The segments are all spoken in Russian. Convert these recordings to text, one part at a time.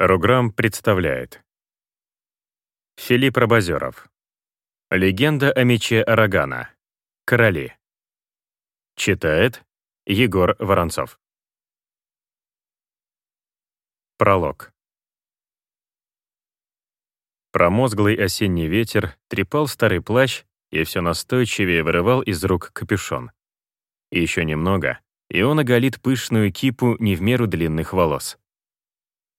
Руграм представляет. Филипп Рабозеров. Легенда о мече Арагана. Короли. Читает Егор Воронцов. Пролог. Промозглый осенний ветер трепал старый плащ и все настойчивее вырывал из рук капюшон. Еще немного, и он оголит пышную кипу не в меру длинных волос.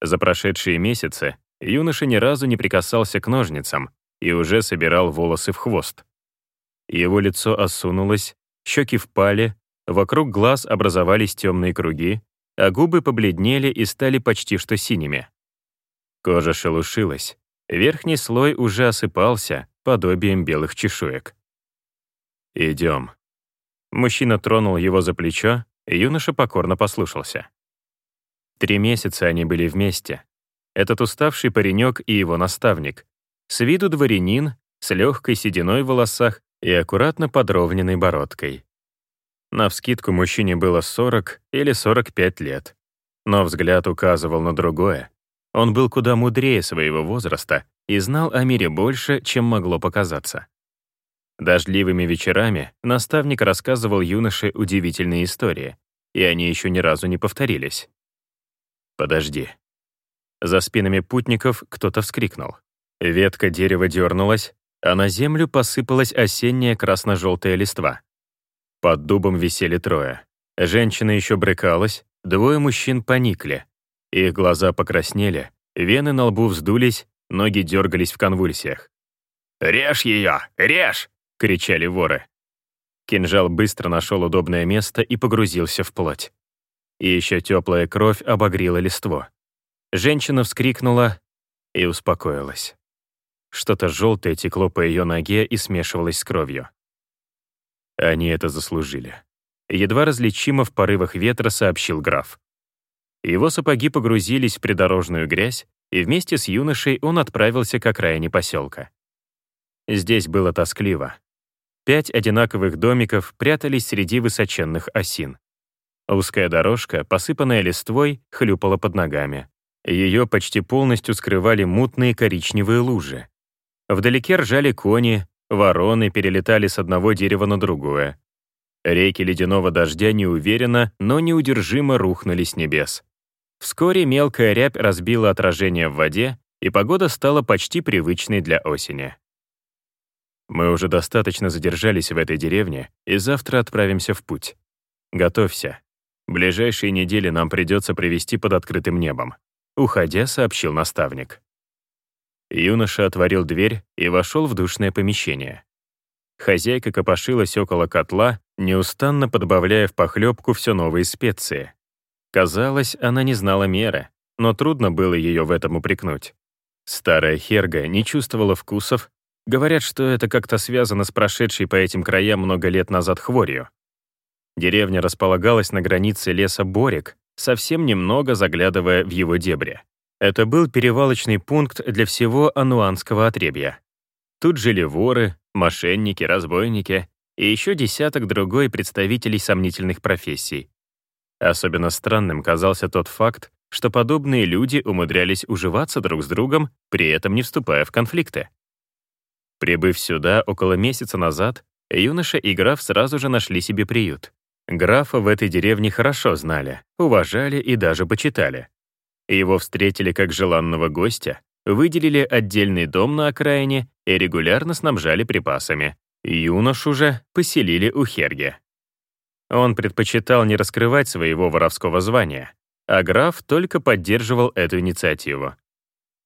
За прошедшие месяцы юноша ни разу не прикасался к ножницам и уже собирал волосы в хвост. Его лицо осунулось, щеки впали, вокруг глаз образовались темные круги, а губы побледнели и стали почти что синими. Кожа шелушилась, верхний слой уже осыпался подобием белых чешуек. «Идем». Мужчина тронул его за плечо, юноша покорно послушался. Три месяца они были вместе. Этот уставший паренек и его наставник. С виду дворянин, с легкой сединой в волосах и аккуратно подровненной бородкой. Навскидку мужчине было 40 или 45 лет. Но взгляд указывал на другое. Он был куда мудрее своего возраста и знал о мире больше, чем могло показаться. Дождливыми вечерами наставник рассказывал юноше удивительные истории, и они еще ни разу не повторились. «Подожди». За спинами путников кто-то вскрикнул. Ветка дерева дернулась, а на землю посыпалась осенняя красно-желтая листва. Под дубом висели трое. Женщина еще брыкалась, двое мужчин поникли. Их глаза покраснели, вены на лбу вздулись, ноги дергались в конвульсиях. «Режь ее! Режь!» — кричали воры. Кинжал быстро нашел удобное место и погрузился в плоть. И еще теплая кровь обогрела листво. Женщина вскрикнула и успокоилась. Что-то желтое текло по ее ноге и смешивалось с кровью. Они это заслужили. Едва различимо в порывах ветра сообщил граф. Его сапоги погрузились в придорожную грязь, и вместе с юношей он отправился к окраине поселка. Здесь было тоскливо. Пять одинаковых домиков прятались среди высоченных осин. Узкая дорожка, посыпанная листвой, хлюпала под ногами. Ее почти полностью скрывали мутные коричневые лужи. Вдалеке ржали кони, вороны перелетали с одного дерева на другое. Реки ледяного дождя неуверенно, но неудержимо рухнули с небес. Вскоре мелкая рябь разбила отражение в воде, и погода стала почти привычной для осени. Мы уже достаточно задержались в этой деревне, и завтра отправимся в путь. Готовься. Ближайшие недели нам придется провести под открытым небом. Уходя, сообщил наставник. Юноша отворил дверь и вошел в душное помещение. Хозяйка копошилась около котла, неустанно подбавляя в похлебку все новые специи. Казалось, она не знала меры, но трудно было ее в этом упрекнуть. Старая Херга не чувствовала вкусов, говорят, что это как-то связано с прошедшей по этим краям много лет назад хворью. Деревня располагалась на границе леса Борик, совсем немного заглядывая в его дебри. Это был перевалочный пункт для всего ануанского отребья. Тут жили воры, мошенники, разбойники и еще десяток другой представителей сомнительных профессий. Особенно странным казался тот факт, что подобные люди умудрялись уживаться друг с другом, при этом не вступая в конфликты. Прибыв сюда около месяца назад, юноша и граф сразу же нашли себе приют. Графа в этой деревне хорошо знали, уважали и даже почитали. Его встретили как желанного гостя, выделили отдельный дом на окраине и регулярно снабжали припасами. Юношу же поселили у Херги. Он предпочитал не раскрывать своего воровского звания, а граф только поддерживал эту инициативу.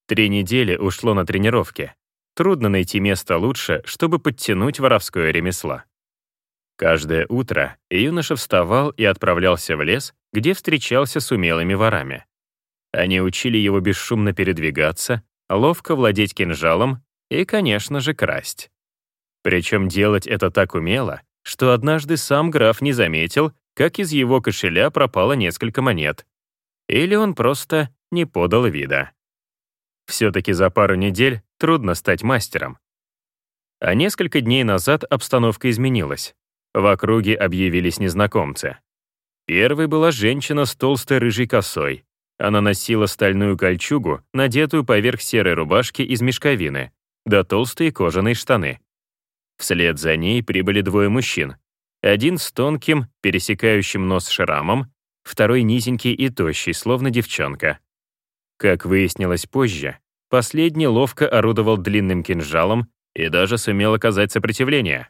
Три недели ушло на тренировки. Трудно найти место лучше, чтобы подтянуть воровское ремесло. Каждое утро юноша вставал и отправлялся в лес, где встречался с умелыми ворами. Они учили его бесшумно передвигаться, ловко владеть кинжалом и, конечно же, красть. Причем делать это так умело, что однажды сам граф не заметил, как из его кошеля пропало несколько монет. Или он просто не подал вида. Все-таки за пару недель трудно стать мастером. А несколько дней назад обстановка изменилась. В округе объявились незнакомцы. Первой была женщина с толстой рыжей косой. она носила стальную кольчугу, надетую поверх серой рубашки из мешковины, да толстые кожаные штаны. Вслед за ней прибыли двое мужчин. Один с тонким, пересекающим нос шрамом, второй низенький и тощий, словно девчонка. Как выяснилось позже, последний ловко орудовал длинным кинжалом и даже сумел оказать сопротивление.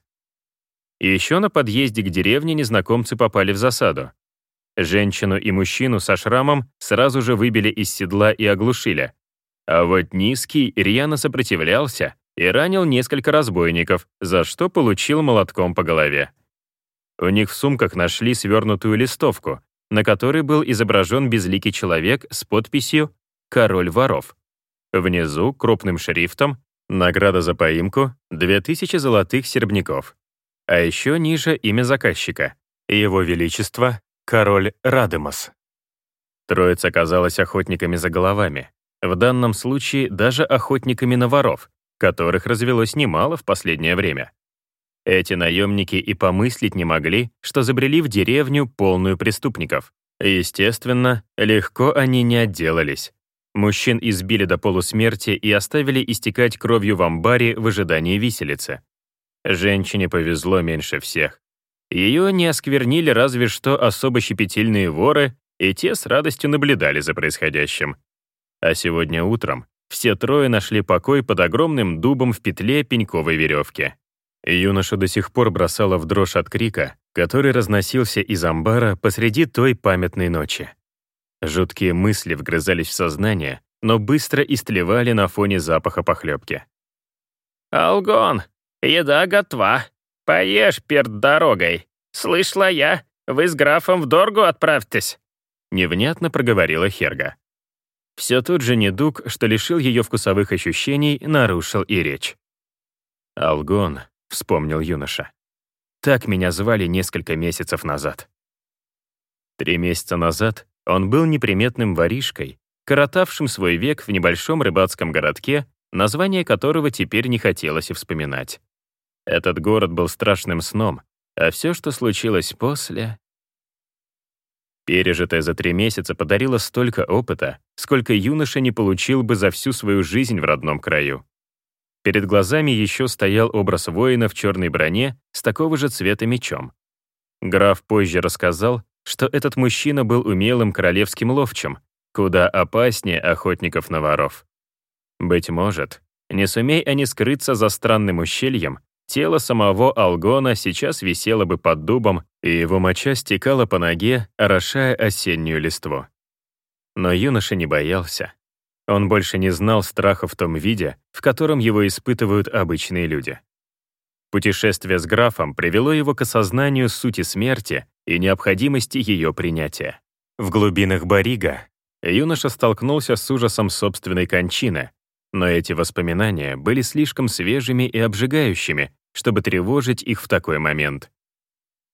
Еще на подъезде к деревне незнакомцы попали в засаду. Женщину и мужчину со шрамом сразу же выбили из седла и оглушили. А вот низкий рьяно сопротивлялся и ранил несколько разбойников, за что получил молотком по голове. У них в сумках нашли свернутую листовку, на которой был изображен безликий человек с подписью «Король воров». Внизу, крупным шрифтом, награда за поимку — 2000 золотых серебняков. А еще ниже имя заказчика — Его Величество Король Радемос. Троица оказалась охотниками за головами. В данном случае даже охотниками на воров, которых развелось немало в последнее время. Эти наемники и помыслить не могли, что забрели в деревню, полную преступников. Естественно, легко они не отделались. Мужчин избили до полусмерти и оставили истекать кровью в амбаре в ожидании виселицы. Женщине повезло меньше всех. Ее не осквернили разве что особо щепетильные воры, и те с радостью наблюдали за происходящим. А сегодня утром все трое нашли покой под огромным дубом в петле пеньковой веревки. Юноша до сих пор бросала в дрожь от крика, который разносился из амбара посреди той памятной ночи. Жуткие мысли вгрызались в сознание, но быстро истлевали на фоне запаха похлебки. «Алгон, еда готова!» «Поешь перед дорогой. Слышала я, вы с графом в Доргу отправьтесь», — невнятно проговорила Херга. Все тот же недуг, что лишил ее вкусовых ощущений, нарушил и речь. «Алгон», — вспомнил юноша. «Так меня звали несколько месяцев назад». Три месяца назад он был неприметным воришкой, коротавшим свой век в небольшом рыбацком городке, название которого теперь не хотелось и вспоминать. Этот город был страшным сном, а все, что случилось после... Пережитое за три месяца подарило столько опыта, сколько юноша не получил бы за всю свою жизнь в родном краю. Перед глазами еще стоял образ воина в черной броне с такого же цвета мечом. Граф позже рассказал, что этот мужчина был умелым королевским ловчим, куда опаснее охотников на воров. Быть может, не сумей они скрыться за странным ущельем, Тело самого Алгона сейчас висело бы под дубом, и его моча стекала по ноге, орошая осеннюю листву. Но юноша не боялся. Он больше не знал страха в том виде, в котором его испытывают обычные люди. Путешествие с графом привело его к осознанию сути смерти и необходимости ее принятия. В глубинах Барига юноша столкнулся с ужасом собственной кончины, но эти воспоминания были слишком свежими и обжигающими, чтобы тревожить их в такой момент.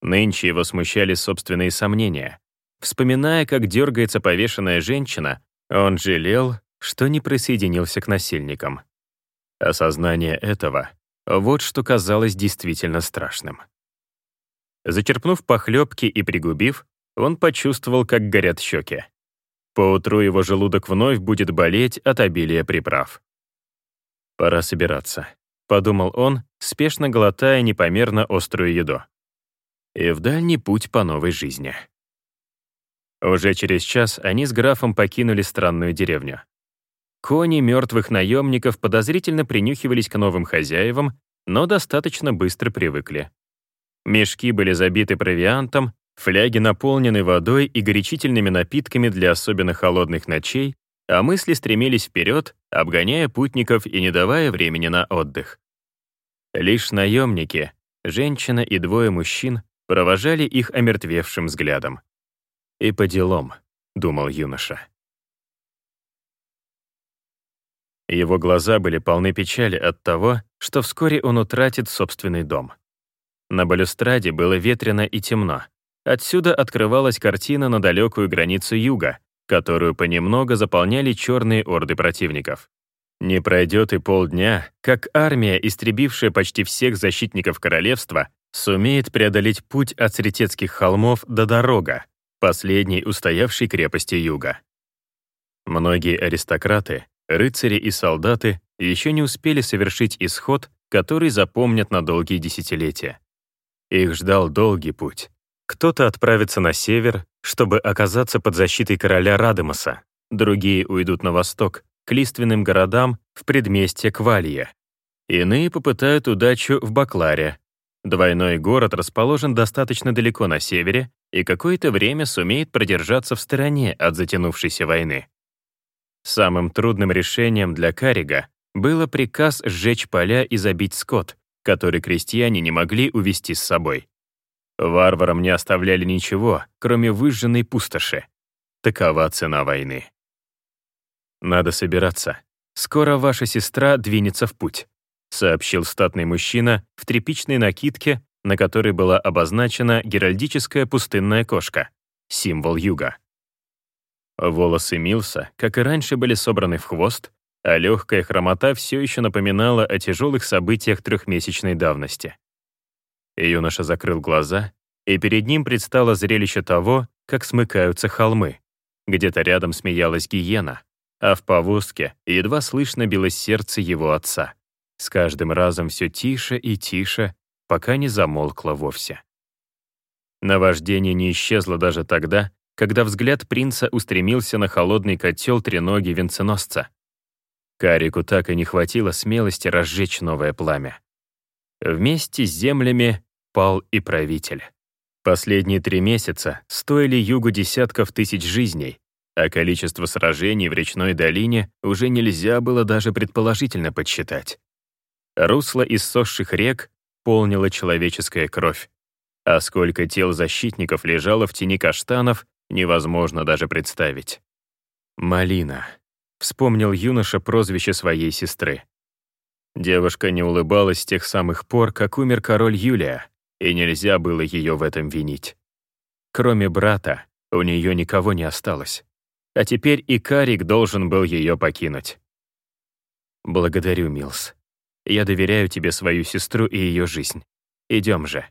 Нынче его смущали собственные сомнения. Вспоминая, как дергается повешенная женщина, он жалел, что не присоединился к насильникам. Осознание этого — вот что казалось действительно страшным. Зачерпнув похлебки и пригубив, он почувствовал, как горят щеки. Поутру его желудок вновь будет болеть от обилия приправ. «Пора собираться», — подумал он, спешно глотая непомерно острую еду. И в дальний путь по новой жизни. Уже через час они с графом покинули странную деревню. Кони мертвых наемников подозрительно принюхивались к новым хозяевам, но достаточно быстро привыкли. Мешки были забиты провиантом, фляги наполнены водой и горячительными напитками для особенно холодных ночей, а мысли стремились вперед, обгоняя путников и не давая времени на отдых. Лишь наемники, женщина и двое мужчин, провожали их омертвевшим взглядом. «И по делам», — думал юноша. Его глаза были полны печали от того, что вскоре он утратит собственный дом. На балюстраде было ветрено и темно. Отсюда открывалась картина на далекую границу юга, которую понемногу заполняли черные орды противников. Не пройдет и полдня, как армия, истребившая почти всех защитников королевства, сумеет преодолеть путь от Сретецких холмов до Дорога, последней устоявшей крепости юга. Многие аристократы, рыцари и солдаты еще не успели совершить исход, который запомнят на долгие десятилетия. Их ждал долгий путь. Кто-то отправится на север, чтобы оказаться под защитой короля Радамоса, другие уйдут на восток, к лиственным городам в предместье Квалья. Иные попытают удачу в Бакларе. Двойной город расположен достаточно далеко на севере и какое-то время сумеет продержаться в стороне от затянувшейся войны. Самым трудным решением для Карига было приказ сжечь поля и забить скот, который крестьяне не могли увести с собой. Варварам не оставляли ничего, кроме выжженной пустоши. Такова цена войны. «Надо собираться. Скоро ваша сестра двинется в путь», сообщил статный мужчина в тряпичной накидке, на которой была обозначена геральдическая пустынная кошка, символ юга. Волосы Милса, как и раньше, были собраны в хвост, а легкая хромота все еще напоминала о тяжелых событиях трехмесячной давности. Юноша закрыл глаза, и перед ним предстало зрелище того, как смыкаются холмы. Где-то рядом смеялась гиена, а в повозке едва слышно билось сердце его отца. С каждым разом все тише и тише, пока не замолкло вовсе. Наваждение не исчезло даже тогда, когда взгляд принца устремился на холодный котел треноги венценосца. Карику так и не хватило смелости разжечь новое пламя. Вместе с землями пал и правитель. Последние три месяца стоили югу десятков тысяч жизней, а количество сражений в речной долине уже нельзя было даже предположительно подсчитать. Русло иссохших рек полнила человеческая кровь, а сколько тел защитников лежало в тени каштанов, невозможно даже представить. «Малина», — вспомнил юноша прозвище своей сестры. Девушка не улыбалась с тех самых пор, как умер король Юлия, и нельзя было ее в этом винить. Кроме брата, у нее никого не осталось. А теперь и Карик должен был ее покинуть. «Благодарю, Милс. Я доверяю тебе свою сестру и ее жизнь. Идем же».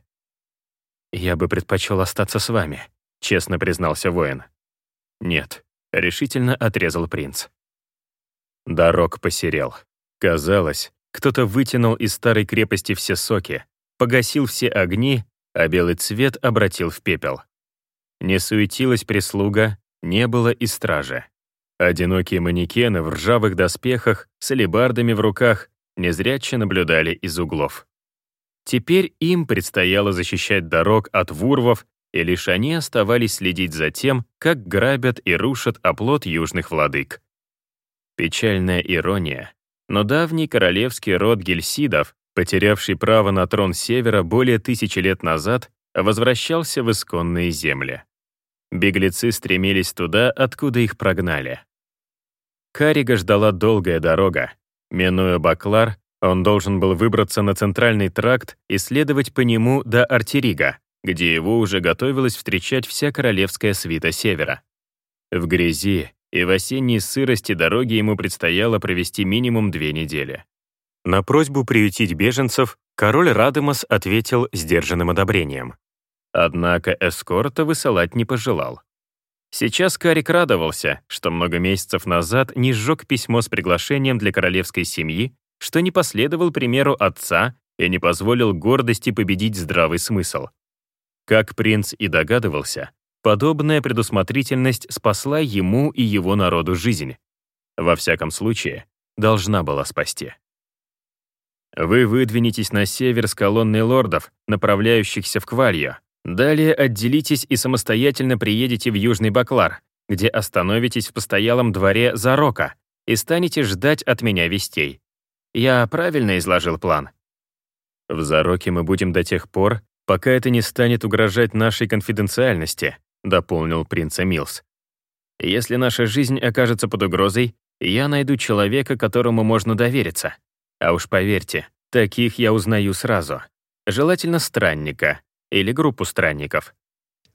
«Я бы предпочел остаться с вами», — честно признался воин. «Нет», — решительно отрезал принц. Дорог посерел. Казалось, кто-то вытянул из старой крепости все соки, погасил все огни, а белый цвет обратил в пепел. Не суетилась прислуга, не было и стражи. Одинокие манекены в ржавых доспехах с алебардами в руках незряче наблюдали из углов. Теперь им предстояло защищать дорог от вурвов и лишь они оставались следить за тем, как грабят и рушат оплот южных владык. Печальная ирония, но давний королевский род гельсидов, потерявший право на трон Севера более тысячи лет назад, возвращался в исконные земли. Беглецы стремились туда, откуда их прогнали. Карига ждала долгая дорога. Минуя Баклар, он должен был выбраться на центральный тракт и следовать по нему до Артерига, где его уже готовилась встречать вся королевская свита Севера. В грязи и в осенней сырости дороги ему предстояло провести минимум две недели. На просьбу приютить беженцев король Радемос ответил сдержанным одобрением. Однако эскорта высылать не пожелал. Сейчас Карик радовался, что много месяцев назад не сжег письмо с приглашением для королевской семьи, что не последовал примеру отца и не позволил гордости победить здравый смысл. Как принц и догадывался, подобная предусмотрительность спасла ему и его народу жизнь. Во всяком случае, должна была спасти. Вы выдвинетесь на север с колонной лордов, направляющихся в Квалью. Далее отделитесь и самостоятельно приедете в Южный Баклар, где остановитесь в постоялом дворе Зарока и станете ждать от меня вестей. Я правильно изложил план? В Зароке мы будем до тех пор, пока это не станет угрожать нашей конфиденциальности», дополнил принц Милс. «Если наша жизнь окажется под угрозой, я найду человека, которому можно довериться. А уж поверьте, таких я узнаю сразу. Желательно странника или группу странников.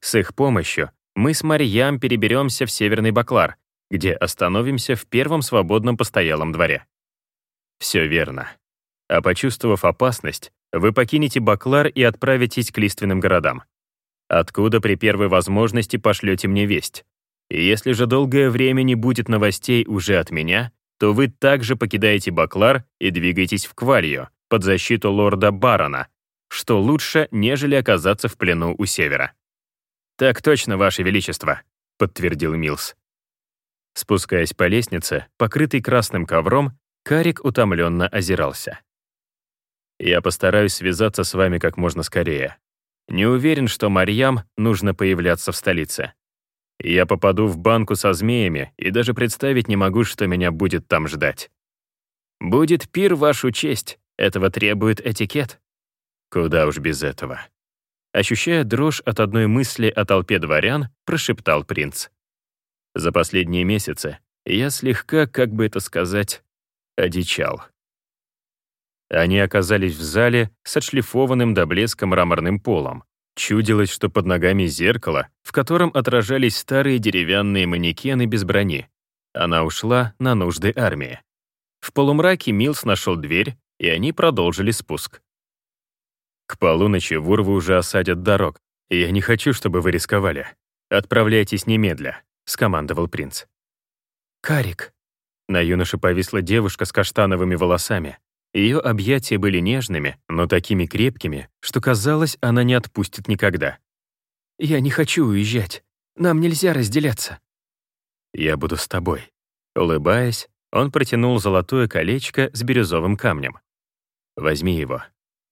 С их помощью мы с Марьям переберемся в Северный Баклар, где остановимся в первом свободном постоялом дворе. Все верно. А почувствовав опасность, вы покинете Баклар и отправитесь к лиственным городам. Откуда при первой возможности пошлете мне весть. И если же долгое время не будет новостей уже от меня, то вы также покидаете Баклар и двигаетесь в Квалью под защиту лорда Барона, что лучше, нежели оказаться в плену у севера. «Так точно, Ваше Величество», — подтвердил Милс. Спускаясь по лестнице, покрытой красным ковром, Карик утомленно озирался. «Я постараюсь связаться с вами как можно скорее. Не уверен, что Марьям нужно появляться в столице. Я попаду в банку со змеями и даже представить не могу, что меня будет там ждать. Будет пир вашу честь, этого требует этикет. Куда уж без этого. Ощущая дрожь от одной мысли о толпе дворян, прошептал принц. За последние месяцы я слегка, как бы это сказать, одичал. Они оказались в зале с отшлифованным до блеска мраморным полом. Чудилось, что под ногами зеркало, в котором отражались старые деревянные манекены без брони. Она ушла на нужды армии. В полумраке Милс нашел дверь, и они продолжили спуск. К полуночи вурвы уже осадят дорог, я не хочу, чтобы вы рисковали. Отправляйтесь немедля. — скомандовал принц. «Карик». На юноше повисла девушка с каштановыми волосами. Ее объятия были нежными, но такими крепкими, что казалось, она не отпустит никогда. «Я не хочу уезжать. Нам нельзя разделяться». «Я буду с тобой». Улыбаясь, он протянул золотое колечко с бирюзовым камнем. «Возьми его.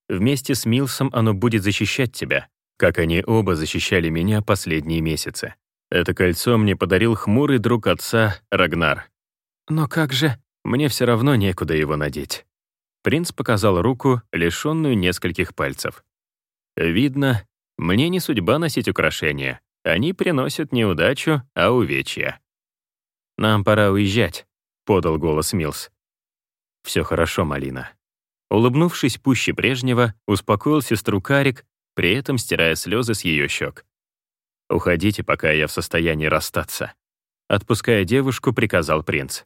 Вместе с Милсом оно будет защищать тебя, как они оба защищали меня последние месяцы. Это кольцо мне подарил хмурый друг отца Рагнар. Но как же? Мне все равно некуда его надеть. Принц показал руку, лишенную нескольких пальцев. Видно, мне не судьба носить украшения. Они приносят не удачу, а увечья. «Нам пора уезжать», — подал голос Милс. «Все хорошо, Малина». Улыбнувшись пуще прежнего, успокоил сестру Карик, при этом стирая слезы с ее щек. «Уходите, пока я в состоянии расстаться». Отпуская девушку, приказал принц.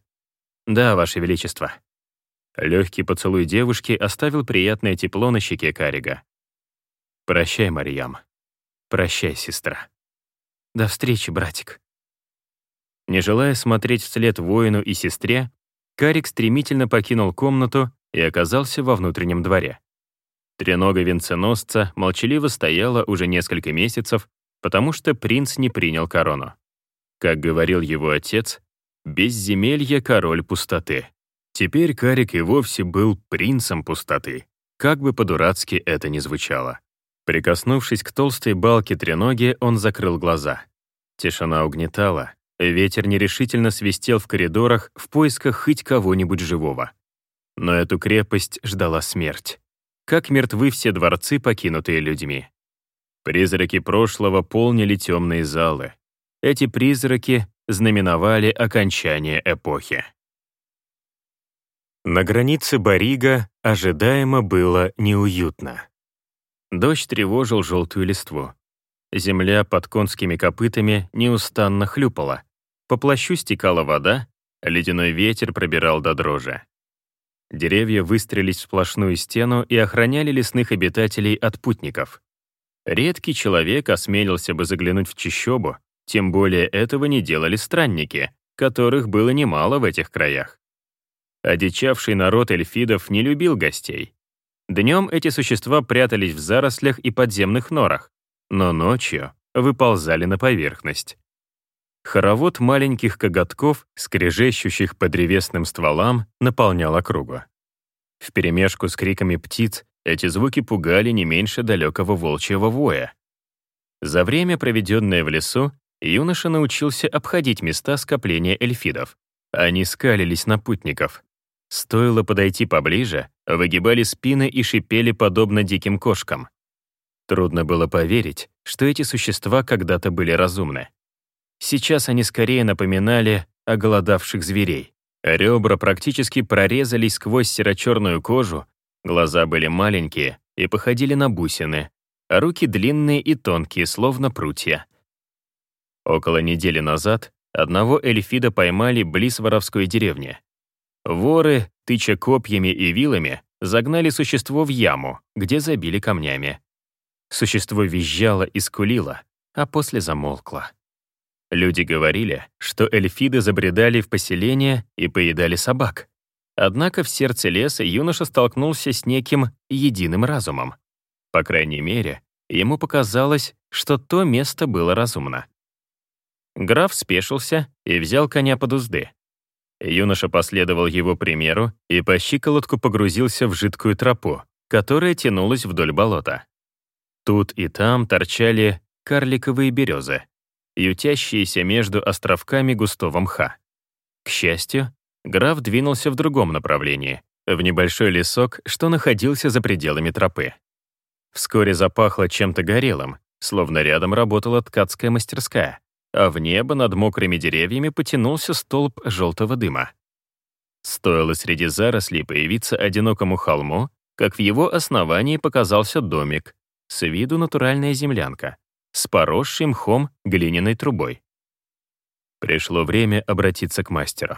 «Да, Ваше Величество». Легкий поцелуй девушки оставил приятное тепло на щеке Карига. «Прощай, Марьям. Прощай, сестра. До встречи, братик». Не желая смотреть вслед воину и сестре, Карик стремительно покинул комнату и оказался во внутреннем дворе. Тренога венценосца молчаливо стояла уже несколько месяцев, потому что принц не принял корону. Как говорил его отец, безземелье — король пустоты. Теперь Карик и вовсе был принцем пустоты, как бы по-дурацки это ни звучало. Прикоснувшись к толстой балке треноги, он закрыл глаза. Тишина угнетала, ветер нерешительно свистел в коридорах в поисках хоть кого-нибудь живого. Но эту крепость ждала смерть. Как мертвы все дворцы, покинутые людьми. Призраки прошлого полнили темные залы. Эти призраки знаменовали окончание эпохи. На границе Барига ожидаемо было неуютно. Дождь тревожил желтую листву. Земля под конскими копытами неустанно хлюпала. По плащу стекала вода, ледяной ветер пробирал до дрожи. Деревья выстрелились в сплошную стену и охраняли лесных обитателей от путников. Редкий человек осмелился бы заглянуть в чащобу, тем более этого не делали странники, которых было немало в этих краях. Одичавший народ эльфидов не любил гостей. Днем эти существа прятались в зарослях и подземных норах, но ночью выползали на поверхность. Хоровод маленьких коготков, скрежещущих по древесным стволам, наполнял округу. Вперемешку с криками птиц эти звуки пугали не меньше далекого волчьего воя. За время, проведенное в лесу, юноша научился обходить места скопления эльфидов. Они скалились на путников. Стоило подойти поближе, выгибали спины и шипели подобно диким кошкам. Трудно было поверить, что эти существа когда-то были разумны. Сейчас они скорее напоминали оголодавших зверей. Ребра практически прорезались сквозь серо-черную кожу, Глаза были маленькие и походили на бусины, а руки длинные и тонкие, словно прутья. Около недели назад одного эльфида поймали близ воровской деревни. Воры, тыча копьями и вилами, загнали существо в яму, где забили камнями. Существо визжало и скулило, а после замолкло. Люди говорили, что эльфиды забредали в поселение и поедали собак. Однако в сердце леса юноша столкнулся с неким единым разумом. По крайней мере, ему показалось, что то место было разумно. Граф спешился и взял коня под узды. Юноша последовал его примеру и по щиколотку погрузился в жидкую тропу, которая тянулась вдоль болота. Тут и там торчали карликовые березы, ютящиеся между островками густого мха. К счастью, граф двинулся в другом направлении, в небольшой лесок, что находился за пределами тропы. Вскоре запахло чем-то горелым, словно рядом работала ткацкая мастерская, а в небо над мокрыми деревьями потянулся столб желтого дыма. Стоило среди зарослей появиться одинокому холму, как в его основании показался домик, с виду натуральная землянка, с поросшим мхом глиняной трубой. Пришло время обратиться к мастеру.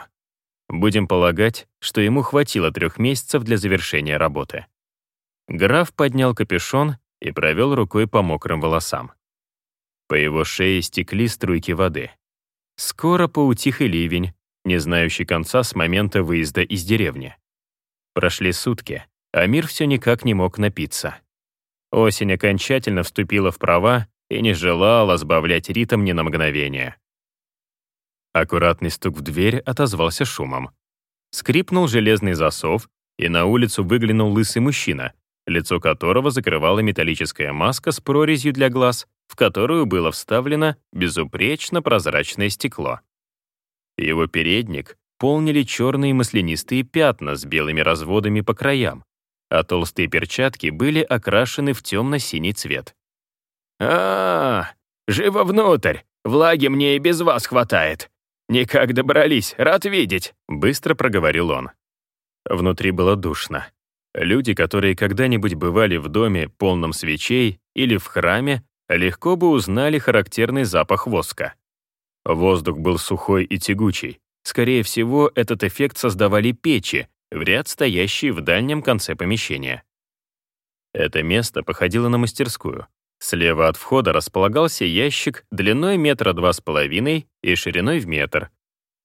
Будем полагать, что ему хватило трех месяцев для завершения работы. Граф поднял капюшон и провел рукой по мокрым волосам. По его шее стекли струйки воды. Скоро поутих и ливень, не знающий конца с момента выезда из деревни. Прошли сутки, а мир все никак не мог напиться. Осень окончательно вступила в права и не желала сбавлять ритм ни на мгновение. Аккуратный стук в дверь отозвался шумом. Скрипнул железный засов, и на улицу выглянул лысый мужчина, лицо которого закрывала металлическая маска с прорезью для глаз, в которую было вставлено безупречно прозрачное стекло. Его передник полнили черные маслянистые пятна с белыми разводами по краям, а толстые перчатки были окрашены в темно-синий цвет. а, -а, -а живо внутрь! Влаги мне и без вас хватает. Никак добрались, рад видеть», — быстро проговорил он. Внутри было душно. Люди, которые когда-нибудь бывали в доме, полном свечей, или в храме, легко бы узнали характерный запах воска. Воздух был сухой и тягучий. Скорее всего, этот эффект создавали печи, в ряд стоящие в дальнем конце помещения. Это место походило на мастерскую. Слева от входа располагался ящик длиной метра два с половиной и шириной в метр.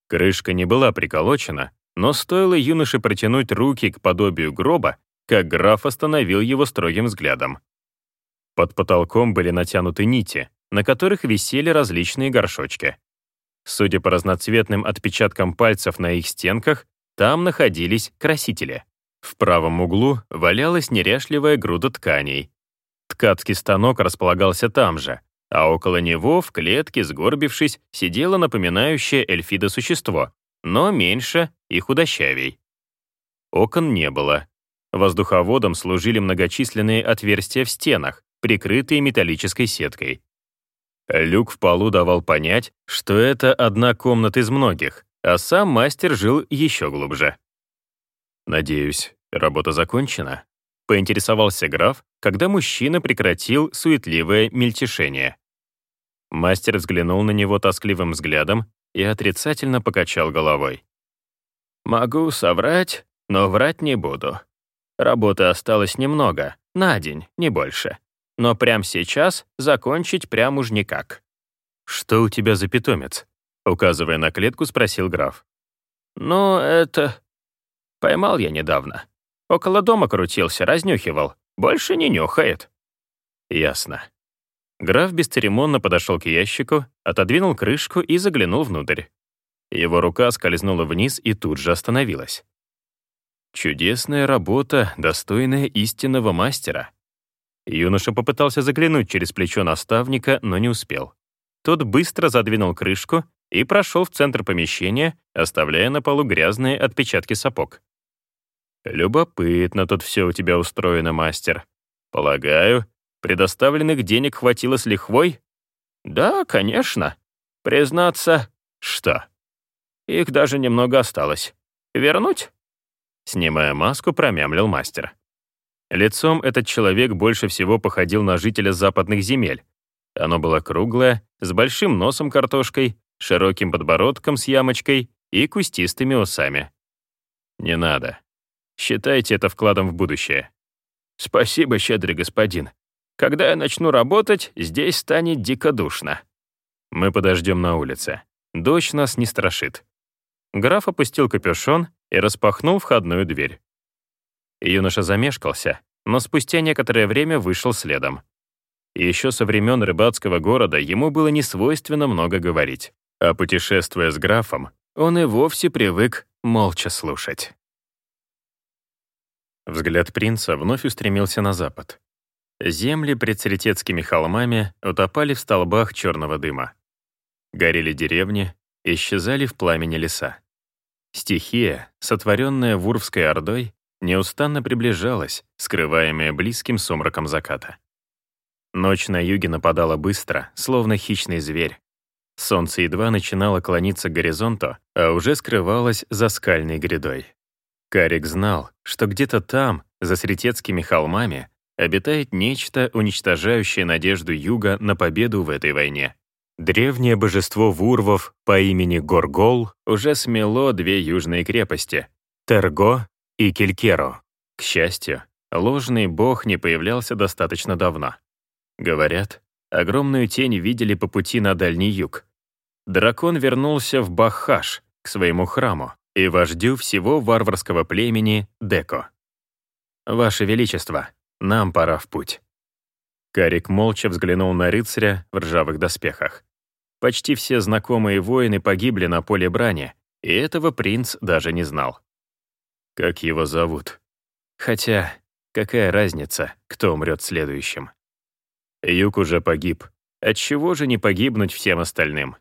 Крышка не была приколочена, но стоило юноше протянуть руки к подобию гроба, как граф остановил его строгим взглядом. Под потолком были натянуты нити, на которых висели различные горшочки. Судя по разноцветным отпечаткам пальцев на их стенках, там находились красители. В правом углу валялась неряшливая груда тканей. Ткацкий станок располагался там же, а около него, в клетке, сгорбившись, сидело напоминающее эльфида существо, но меньше и худощавей. Окон не было. Воздуховодом служили многочисленные отверстия в стенах, прикрытые металлической сеткой. Люк в полу давал понять, что это одна комната из многих, а сам мастер жил еще глубже. «Надеюсь, работа закончена?» — поинтересовался граф, когда мужчина прекратил суетливое мельтешение. Мастер взглянул на него тоскливым взглядом и отрицательно покачал головой. «Могу соврать, но врать не буду. Работы осталось немного, на день, не больше. Но прямо сейчас закончить прям уж никак». «Что у тебя за питомец?» Указывая на клетку, спросил граф. «Ну, это... Поймал я недавно. Около дома крутился, разнюхивал. Больше не нюхает». «Ясно». Граф бесцеремонно подошел к ящику, отодвинул крышку и заглянул внутрь. Его рука скользнула вниз и тут же остановилась. Чудесная работа, достойная истинного мастера. Юноша попытался заглянуть через плечо наставника, но не успел. Тот быстро задвинул крышку и прошел в центр помещения, оставляя на полу грязные отпечатки сапог. «Любопытно тут все у тебя устроено, мастер. Полагаю, предоставленных денег хватило с лихвой?» «Да, конечно. Признаться...» «Что?» «Их даже немного осталось. Вернуть?» Снимая маску, промямлил мастер. Лицом этот человек больше всего походил на жителя западных земель. Оно было круглое, с большим носом картошкой, широким подбородком с ямочкой и кустистыми усами. Не надо. Считайте это вкладом в будущее. Спасибо, щедрый господин. Когда я начну работать, здесь станет дико душно. Мы подождем на улице. Дождь нас не страшит». Граф опустил капюшон и распахнул входную дверь. Юноша замешкался, но спустя некоторое время вышел следом. Еще со времен рыбацкого города ему было несвойственно много говорить, а путешествуя с графом, он и вовсе привык молча слушать. Взгляд принца вновь устремился на запад. Земли пред Сретецкими холмами утопали в столбах черного дыма. Горели деревни, исчезали в пламени леса. Стихия, сотворенная Вурвской Ордой, неустанно приближалась, скрываемая близким сумраком заката. Ночь на юге нападала быстро, словно хищный зверь. Солнце едва начинало клониться к горизонту, а уже скрывалось за скальной грядой. Карик знал, что где-то там, за Сретецкими холмами, обитает нечто, уничтожающее надежду Юга на победу в этой войне. Древнее божество Вурвов по имени Горгол уже смело две южные крепости — Терго и Келькеро. К счастью, ложный бог не появлялся достаточно давно. Говорят, огромную тень видели по пути на Дальний Юг. Дракон вернулся в Бахаш, к своему храму, и вождю всего варварского племени Деко. «Ваше Величество, нам пора в путь». Карик молча взглянул на рыцаря в ржавых доспехах. Почти все знакомые воины погибли на поле брани, и этого принц даже не знал. Как его зовут? Хотя, какая разница, кто умрет следующим? Юг уже погиб. Отчего же не погибнуть всем остальным?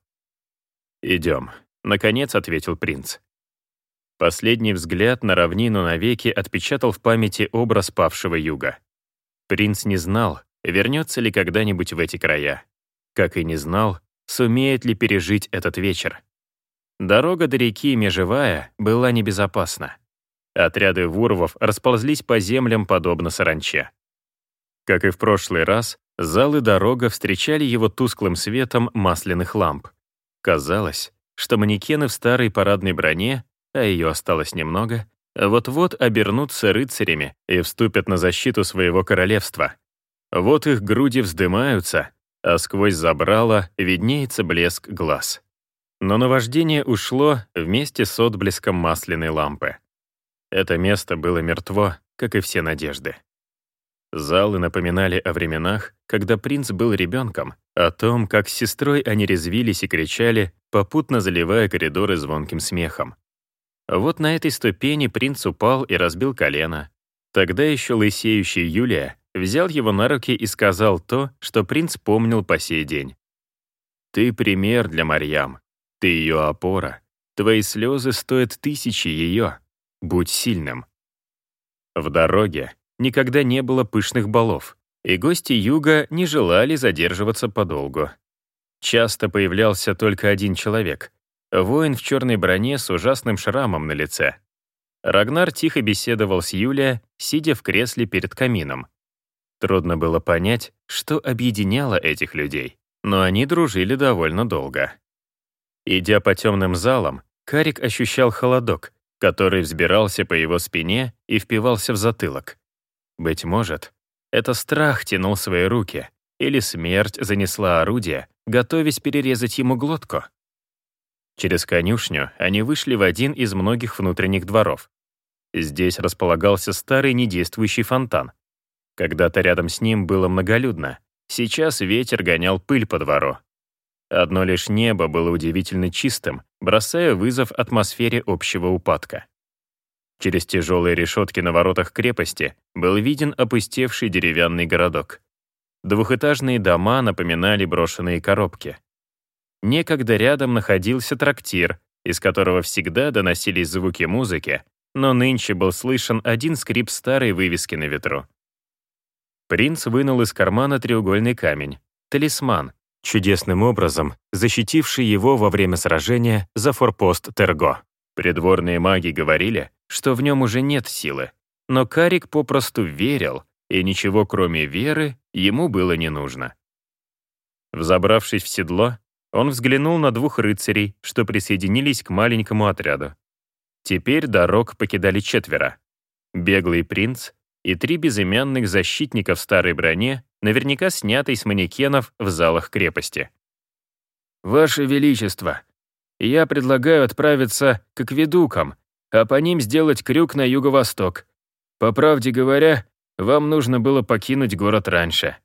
«Идем», — наконец ответил принц. Последний взгляд на равнину навеки отпечатал в памяти образ павшего юга. Принц не знал, вернется ли когда-нибудь в эти края. Как и не знал, сумеет ли пережить этот вечер. Дорога до реки Межевая была небезопасна. Отряды вурвов расползлись по землям, подобно саранче. Как и в прошлый раз, зал и дорога встречали его тусклым светом масляных ламп. Казалось, что манекены в старой парадной броне, а ее осталось немного, вот-вот обернутся рыцарями и вступят на защиту своего королевства. Вот их груди вздымаются, а сквозь забрало виднеется блеск глаз. Но наваждение ушло вместе с отблеском масляной лампы. Это место было мертво, как и все надежды. Залы напоминали о временах, когда принц был ребенком, о том, как с сестрой они резвились и кричали, попутно заливая коридоры звонким смехом. Вот на этой ступени принц упал и разбил колено. Тогда еще лысеющий Юлия взял его на руки и сказал то, что принц помнил по сей день. «Ты пример для Марьям. Ты ее опора. Твои слезы стоят тысячи ее. Будь сильным». В дороге никогда не было пышных балов, и гости юга не желали задерживаться подолгу. Часто появлялся только один человек — воин в черной броне с ужасным шрамом на лице. Рагнар тихо беседовал с Юлия, сидя в кресле перед камином. Трудно было понять, что объединяло этих людей, но они дружили довольно долго. Идя по темным залам, Карик ощущал холодок, который взбирался по его спине и впивался в затылок. Быть может, это страх тянул свои руки, или смерть занесла орудие, готовясь перерезать ему глотку. Через конюшню они вышли в один из многих внутренних дворов. Здесь располагался старый недействующий фонтан. Когда-то рядом с ним было многолюдно, сейчас ветер гонял пыль по двору. Одно лишь небо было удивительно чистым, бросая вызов атмосфере общего упадка. Через тяжелые решетки на воротах крепости был виден опустевший деревянный городок. Двухэтажные дома напоминали брошенные коробки. Некогда рядом находился трактир, из которого всегда доносились звуки музыки, но нынче был слышен один скрип старой вывески на ветру. Принц вынул из кармана треугольный камень, талисман, чудесным образом защитивший его во время сражения за форпост Терго. Придворные маги говорили, что в нем уже нет силы, но Карик попросту верил, и ничего кроме веры ему было не нужно. Взобравшись в седло, он взглянул на двух рыцарей, что присоединились к маленькому отряду. Теперь дорог покидали четверо. Беглый принц и три безымянных защитника в старой броне, наверняка снятой с манекенов в залах крепости. «Ваше Величество, я предлагаю отправиться к акведукам, а по ним сделать крюк на юго-восток. По правде говоря, вам нужно было покинуть город раньше».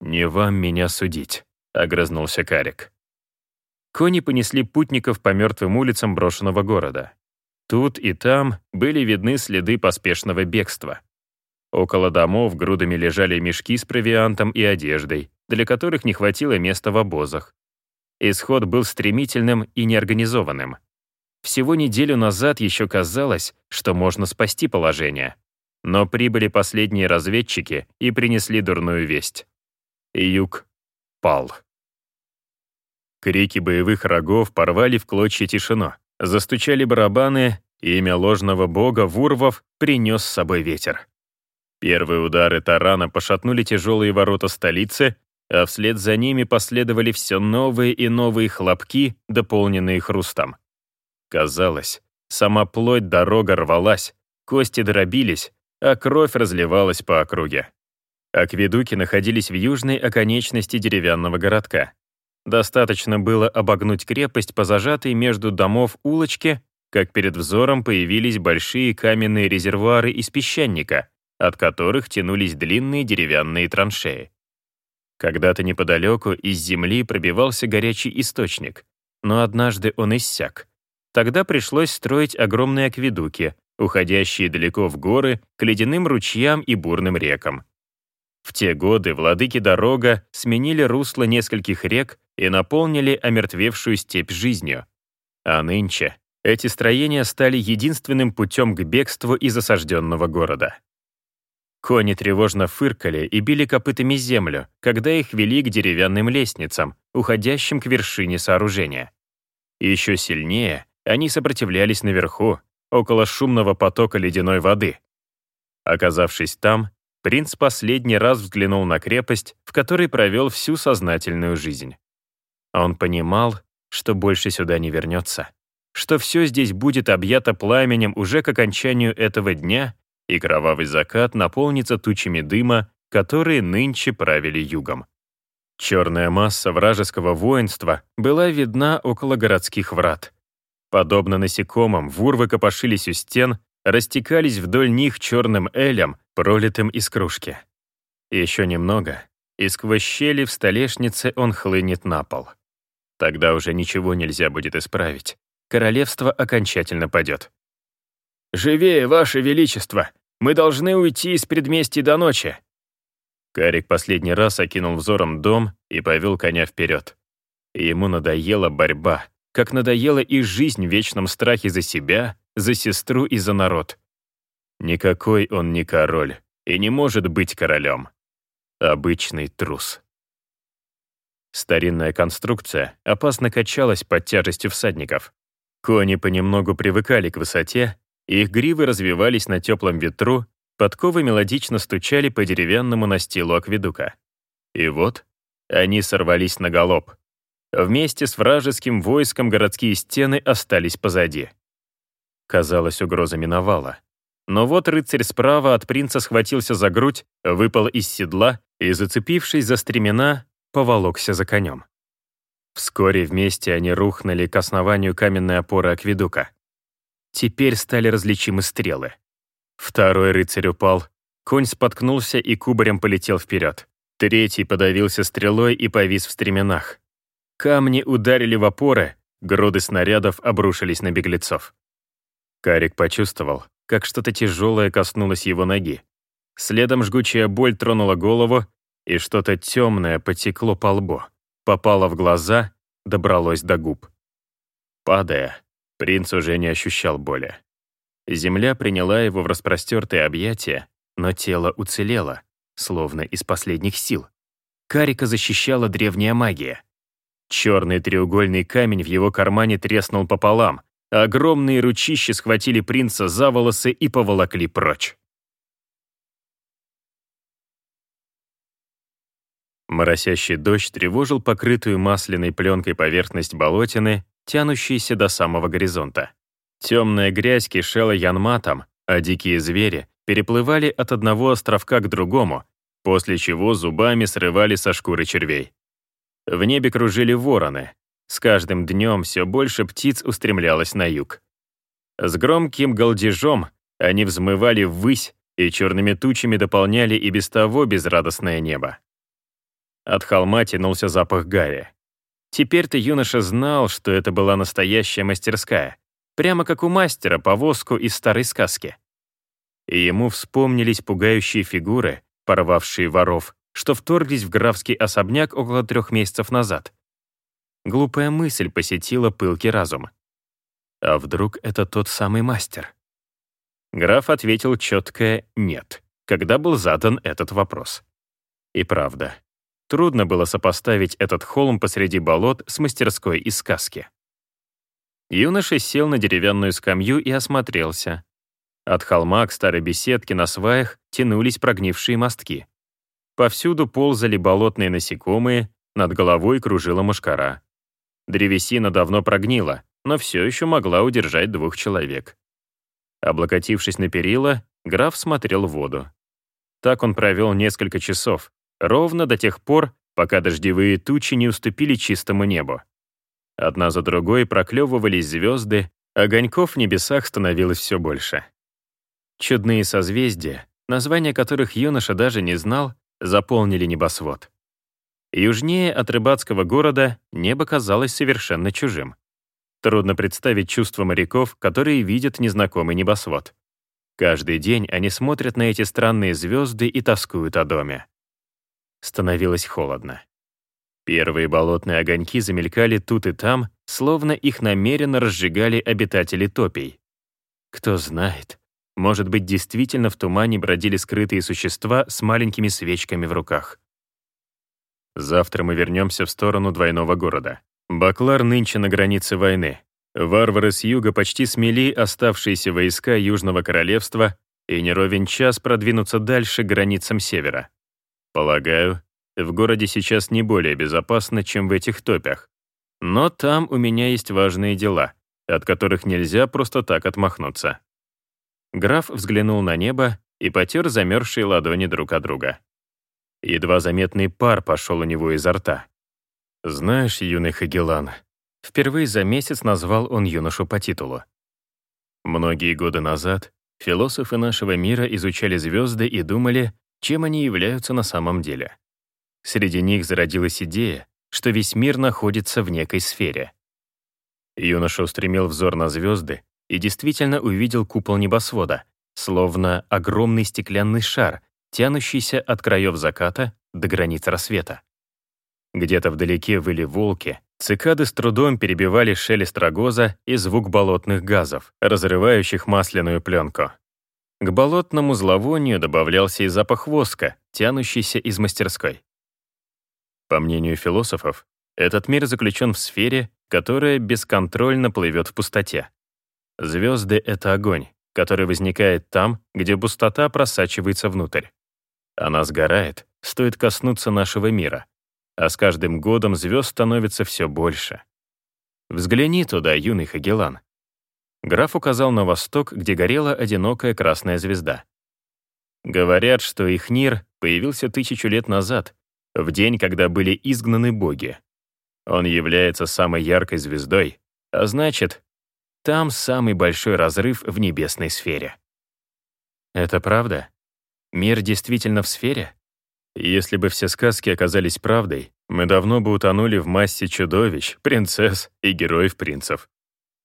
«Не вам меня судить», — огрызнулся Карик. Кони понесли путников по мертвым улицам брошенного города. Тут и там были видны следы поспешного бегства. Около домов грудами лежали мешки с провиантом и одеждой, для которых не хватило места в обозах. Исход был стремительным и неорганизованным. Всего неделю назад еще казалось, что можно спасти положение. Но прибыли последние разведчики и принесли дурную весть. Юг пал. Крики боевых рогов порвали в клочья тишину. Застучали барабаны, имя ложного бога Вурвов принес с собой ветер. Первые удары тарана пошатнули тяжелые ворота столицы, а вслед за ними последовали все новые и новые хлопки, дополненные хрустом. Казалось, сама плоть дорога рвалась, кости дробились, а кровь разливалась по округе. Акведуки находились в южной оконечности деревянного городка. Достаточно было обогнуть крепость по зажатой между домов улочке, как перед взором появились большие каменные резервуары из песчаника, от которых тянулись длинные деревянные траншеи. Когда-то неподалеку из земли пробивался горячий источник, но однажды он иссяк. Тогда пришлось строить огромные акведуки, уходящие далеко в горы, к ледяным ручьям и бурным рекам. В те годы владыки дорога сменили русло нескольких рек и наполнили омертвевшую степь жизнью. А нынче эти строения стали единственным путем к бегству из осажденного города. Кони тревожно фыркали и били копытами землю, когда их вели к деревянным лестницам, уходящим к вершине сооружения. Еще сильнее они сопротивлялись наверху, около шумного потока ледяной воды. Оказавшись там, принц последний раз взглянул на крепость, в которой провел всю сознательную жизнь. Он понимал, что больше сюда не вернется, что все здесь будет объято пламенем уже к окончанию этого дня, и кровавый закат наполнится тучами дыма, которые нынче правили югом. Черная масса вражеского воинства была видна около городских врат. Подобно насекомым, вурвы копошились у стен, растекались вдоль них черным элем, пролитым из кружки. Еще немного, и сквозь щели в столешнице он хлынет на пол. Тогда уже ничего нельзя будет исправить. Королевство окончательно падет. «Живее, Ваше Величество! Мы должны уйти из предместий до ночи!» Карик последний раз окинул взором дом и повел коня вперед. Ему надоела борьба, как надоела и жизнь в вечном страхе за себя, за сестру и за народ. Никакой он не король и не может быть королем. Обычный трус. Старинная конструкция опасно качалась под тяжестью всадников. Кони понемногу привыкали к высоте, их гривы развивались на теплом ветру, подковы мелодично стучали по деревянному настилу акведука. И вот они сорвались на галоп. Вместе с вражеским войском городские стены остались позади. Казалось, угроза миновала. Но вот рыцарь справа от принца схватился за грудь, выпал из седла и, зацепившись за стремена, поволокся за конем. Вскоре вместе они рухнули к основанию каменной опоры акведука. Теперь стали различимы стрелы. Второй рыцарь упал, конь споткнулся и кубарем полетел вперед. Третий подавился стрелой и повис в стременах. Камни ударили в опоры, груды снарядов обрушились на беглецов. Карик почувствовал, как что-то тяжелое коснулось его ноги. Следом жгучая боль тронула голову, и что-то темное потекло по лбу, попало в глаза, добралось до губ. Падая, принц уже не ощущал боли. Земля приняла его в распростертые объятия, но тело уцелело, словно из последних сил. Карика защищала древняя магия. Черный треугольный камень в его кармане треснул пополам, а огромные ручища схватили принца за волосы и поволокли прочь. Моросящий дождь тревожил покрытую масляной пленкой поверхность болотины, тянущейся до самого горизонта. Темная грязь кишела янматом, а дикие звери переплывали от одного островка к другому, после чего зубами срывали со шкуры червей. В небе кружили вороны, с каждым днем все больше птиц устремлялось на юг. С громким галдежом они взмывали ввысь и черными тучами дополняли и без того безрадостное небо. От холма тянулся запах гари. Теперь-то юноша знал, что это была настоящая мастерская, прямо как у мастера по воску из старой сказки. И ему вспомнились пугающие фигуры, порвавшие воров, что вторглись в графский особняк около трех месяцев назад. Глупая мысль посетила пылкий разум. А вдруг это тот самый мастер? Граф ответил четкое «нет», когда был задан этот вопрос. И правда, трудно было сопоставить этот холм посреди болот с мастерской из сказки. Юноша сел на деревянную скамью и осмотрелся. От холма к старой беседке на сваях тянулись прогнившие мостки. Повсюду ползали болотные насекомые, над головой кружила мошкара. Древесина давно прогнила, но все еще могла удержать двух человек. Облокотившись на перила, граф смотрел в воду. Так он провел несколько часов, ровно до тех пор, пока дождевые тучи не уступили чистому небу. Одна за другой проклевывались звезды, огоньков в небесах становилось все больше. Чудные созвездия, названия которых юноша даже не знал, заполнили небосвод. Южнее от рыбацкого города небо казалось совершенно чужим. Трудно представить чувства моряков, которые видят незнакомый небосвод. Каждый день они смотрят на эти странные звезды и тоскуют о доме. Становилось холодно. Первые болотные огоньки замелькали тут и там, словно их намеренно разжигали обитатели топий. Кто знает, может быть, действительно в тумане бродили скрытые существа с маленькими свечками в руках. Завтра мы вернемся в сторону двойного города. Баклар нынче на границе войны. Варвары с юга почти смели оставшиеся войска Южного Королевства и не ровен час продвинуться дальше к границам севера. Полагаю, в городе сейчас не более безопасно, чем в этих топях. Но там у меня есть важные дела, от которых нельзя просто так отмахнуться. Граф взглянул на небо и потер замерзшие ладони друг от друга. Едва заметный пар пошел у него изо рта. «Знаешь, юный Хагелан», впервые за месяц назвал он юношу по титулу. Многие годы назад философы нашего мира изучали звезды и думали, чем они являются на самом деле. Среди них зародилась идея, что весь мир находится в некой сфере. Юноша устремил взор на звезды и действительно увидел купол небосвода, словно огромный стеклянный шар, тянущийся от краев заката до границ рассвета. Где-то вдалеке выли волки, цикады с трудом перебивали шелест рогоза и звук болотных газов, разрывающих масляную пленку. К болотному зловонию добавлялся и запах воска, тянущийся из мастерской. По мнению философов, этот мир заключен в сфере, которая бесконтрольно плывет в пустоте. Звезды — это огонь, который возникает там, где пустота просачивается внутрь. Она сгорает, стоит коснуться нашего мира. А с каждым годом звезд становится все больше. Взгляни туда, юный Хагелан. Граф указал на восток, где горела одинокая красная звезда. Говорят, что их мир появился тысячу лет назад, в день, когда были изгнаны боги. Он является самой яркой звездой, а значит, там самый большой разрыв в небесной сфере. Это правда? Мир действительно в сфере? Если бы все сказки оказались правдой, мы давно бы утонули в массе чудовищ, принцесс и героев-принцев.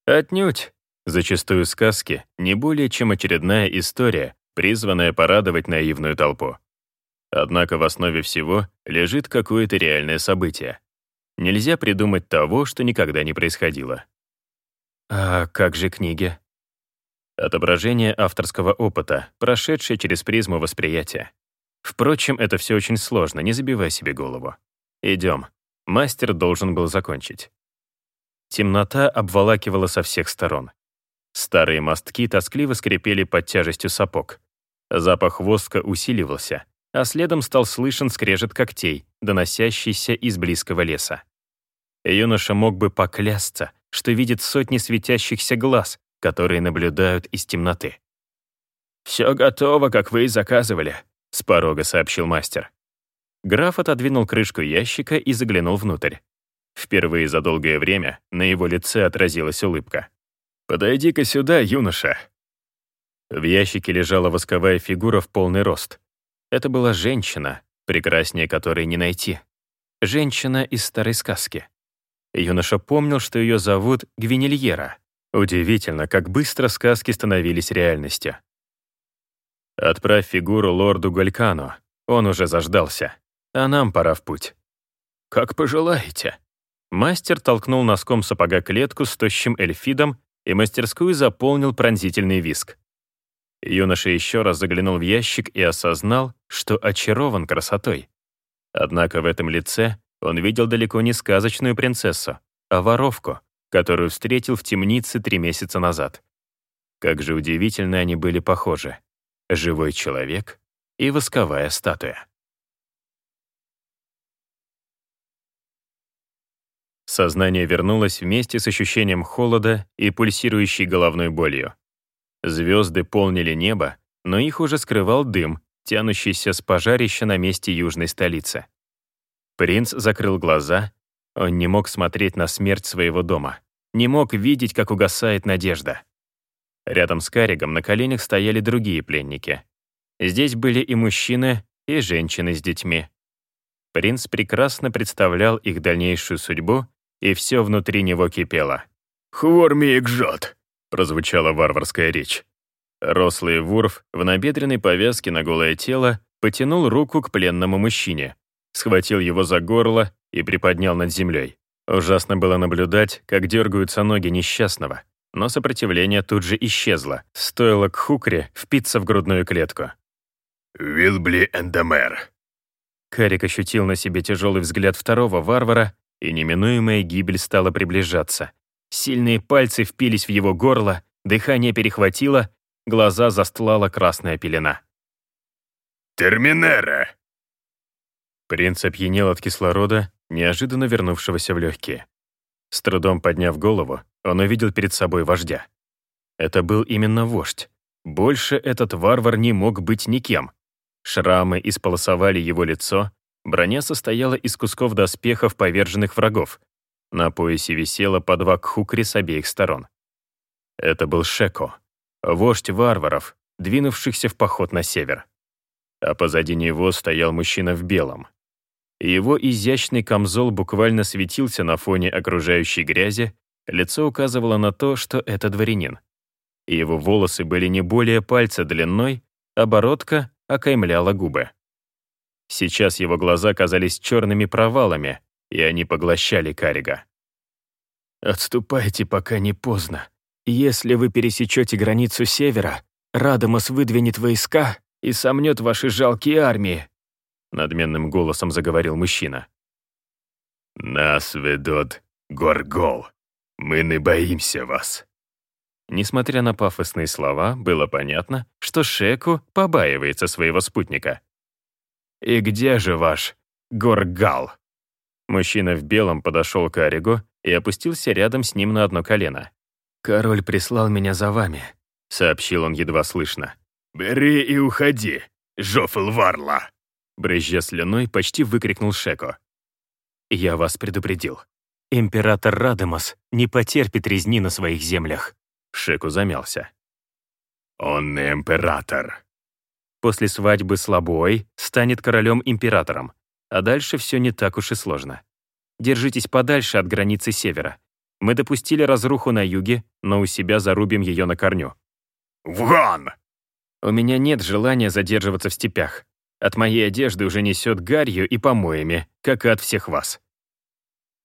Отнюдь. Зачастую сказки — не более чем очередная история, призванная порадовать наивную толпу. Однако в основе всего лежит какое-то реальное событие. Нельзя придумать того, что никогда не происходило. А как же книги? Отображение авторского опыта, прошедшее через призму восприятия. Впрочем, это все очень сложно, не забивай себе голову. Идем. Мастер должен был закончить. Темнота обволакивала со всех сторон. Старые мостки тоскливо скрипели под тяжестью сапог. Запах воска усиливался, а следом стал слышен скрежет когтей, доносящийся из близкого леса. Юноша мог бы поклясться, что видит сотни светящихся глаз, которые наблюдают из темноты. «Все готово, как вы и заказывали», — с порога сообщил мастер. Граф отодвинул крышку ящика и заглянул внутрь. Впервые за долгое время на его лице отразилась улыбка. «Подойди-ка сюда, юноша!» В ящике лежала восковая фигура в полный рост. Это была женщина, прекраснее которой не найти. Женщина из старой сказки. Юноша помнил, что ее зовут Гвинельера. Удивительно, как быстро сказки становились реальностью. «Отправь фигуру лорду Галькану. Он уже заждался. А нам пора в путь». «Как пожелаете», Мастер толкнул носком сапога клетку с тощим эльфидом, и мастерскую заполнил пронзительный виск. Юноша еще раз заглянул в ящик и осознал, что очарован красотой. Однако в этом лице он видел далеко не сказочную принцессу, а воровку, которую встретил в темнице три месяца назад. Как же удивительно они были похожи. Живой человек и восковая статуя. Сознание вернулось вместе с ощущением холода и пульсирующей головной болью. Звезды полнили небо, но их уже скрывал дым, тянущийся с пожарища на месте южной столицы. Принц закрыл глаза, он не мог смотреть на смерть своего дома, не мог видеть, как угасает надежда. Рядом с Каригом на коленях стояли другие пленники. Здесь были и мужчины, и женщины с детьми. Принц прекрасно представлял их дальнейшую судьбу и все внутри него кипело. «Хвор жжет», — прозвучала варварская речь. Рослый Вурф в набедренной повязке на голое тело потянул руку к пленному мужчине, схватил его за горло и приподнял над землей. Ужасно было наблюдать, как дергаются ноги несчастного, но сопротивление тут же исчезло, стоило к хукре впиться в грудную клетку. «Вилбли Эндомер». Карик ощутил на себе тяжелый взгляд второго варвара и неминуемая гибель стала приближаться. Сильные пальцы впились в его горло, дыхание перехватило, глаза застлала красная пелена. «Терминера!» Принц опьянел от кислорода, неожиданно вернувшегося в легкие. С трудом подняв голову, он увидел перед собой вождя. Это был именно вождь. Больше этот варвар не мог быть никем. Шрамы исполосовали его лицо, Броня состояла из кусков доспехов поверженных врагов. На поясе висело по два кхукри с обеих сторон. Это был Шеко, вождь варваров, двинувшихся в поход на север. А позади него стоял мужчина в белом. Его изящный камзол буквально светился на фоне окружающей грязи, лицо указывало на то, что это дворянин. Его волосы были не более пальца длиной, а бородка окаймляла губы. Сейчас его глаза казались черными провалами, и они поглощали Карига. «Отступайте, пока не поздно. Если вы пересечете границу севера, Радомас выдвинет войска и сомнет ваши жалкие армии», надменным голосом заговорил мужчина. «Нас ведет Горгол. Мы не боимся вас». Несмотря на пафосные слова, было понятно, что Шеку побаивается своего спутника. «И где же ваш Горгал?» Мужчина в белом подошел к Аригу и опустился рядом с ним на одно колено. «Король прислал меня за вами», — сообщил он едва слышно. «Бери и уходи, Жофл Варла!» Брызжа слюной, почти выкрикнул Шеко. «Я вас предупредил. Император Радемос не потерпит резни на своих землях». Шеку замялся. «Он не император», После свадьбы слабой станет королем-императором, а дальше все не так уж и сложно. Держитесь подальше от границы севера. Мы допустили разруху на юге, но у себя зарубим ее на корню. «Вган!» У меня нет желания задерживаться в степях. От моей одежды уже несет гарью и помоями, как и от всех вас».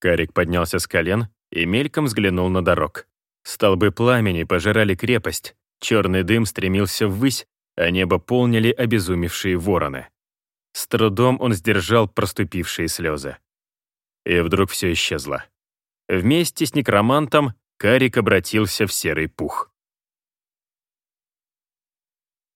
Карик поднялся с колен и мельком взглянул на дорог. Столбы пламени пожирали крепость, черный дым стремился ввысь, а небо полнили обезумевшие вороны. С трудом он сдержал проступившие слезы. И вдруг все исчезло. Вместе с некромантом Карик обратился в серый пух.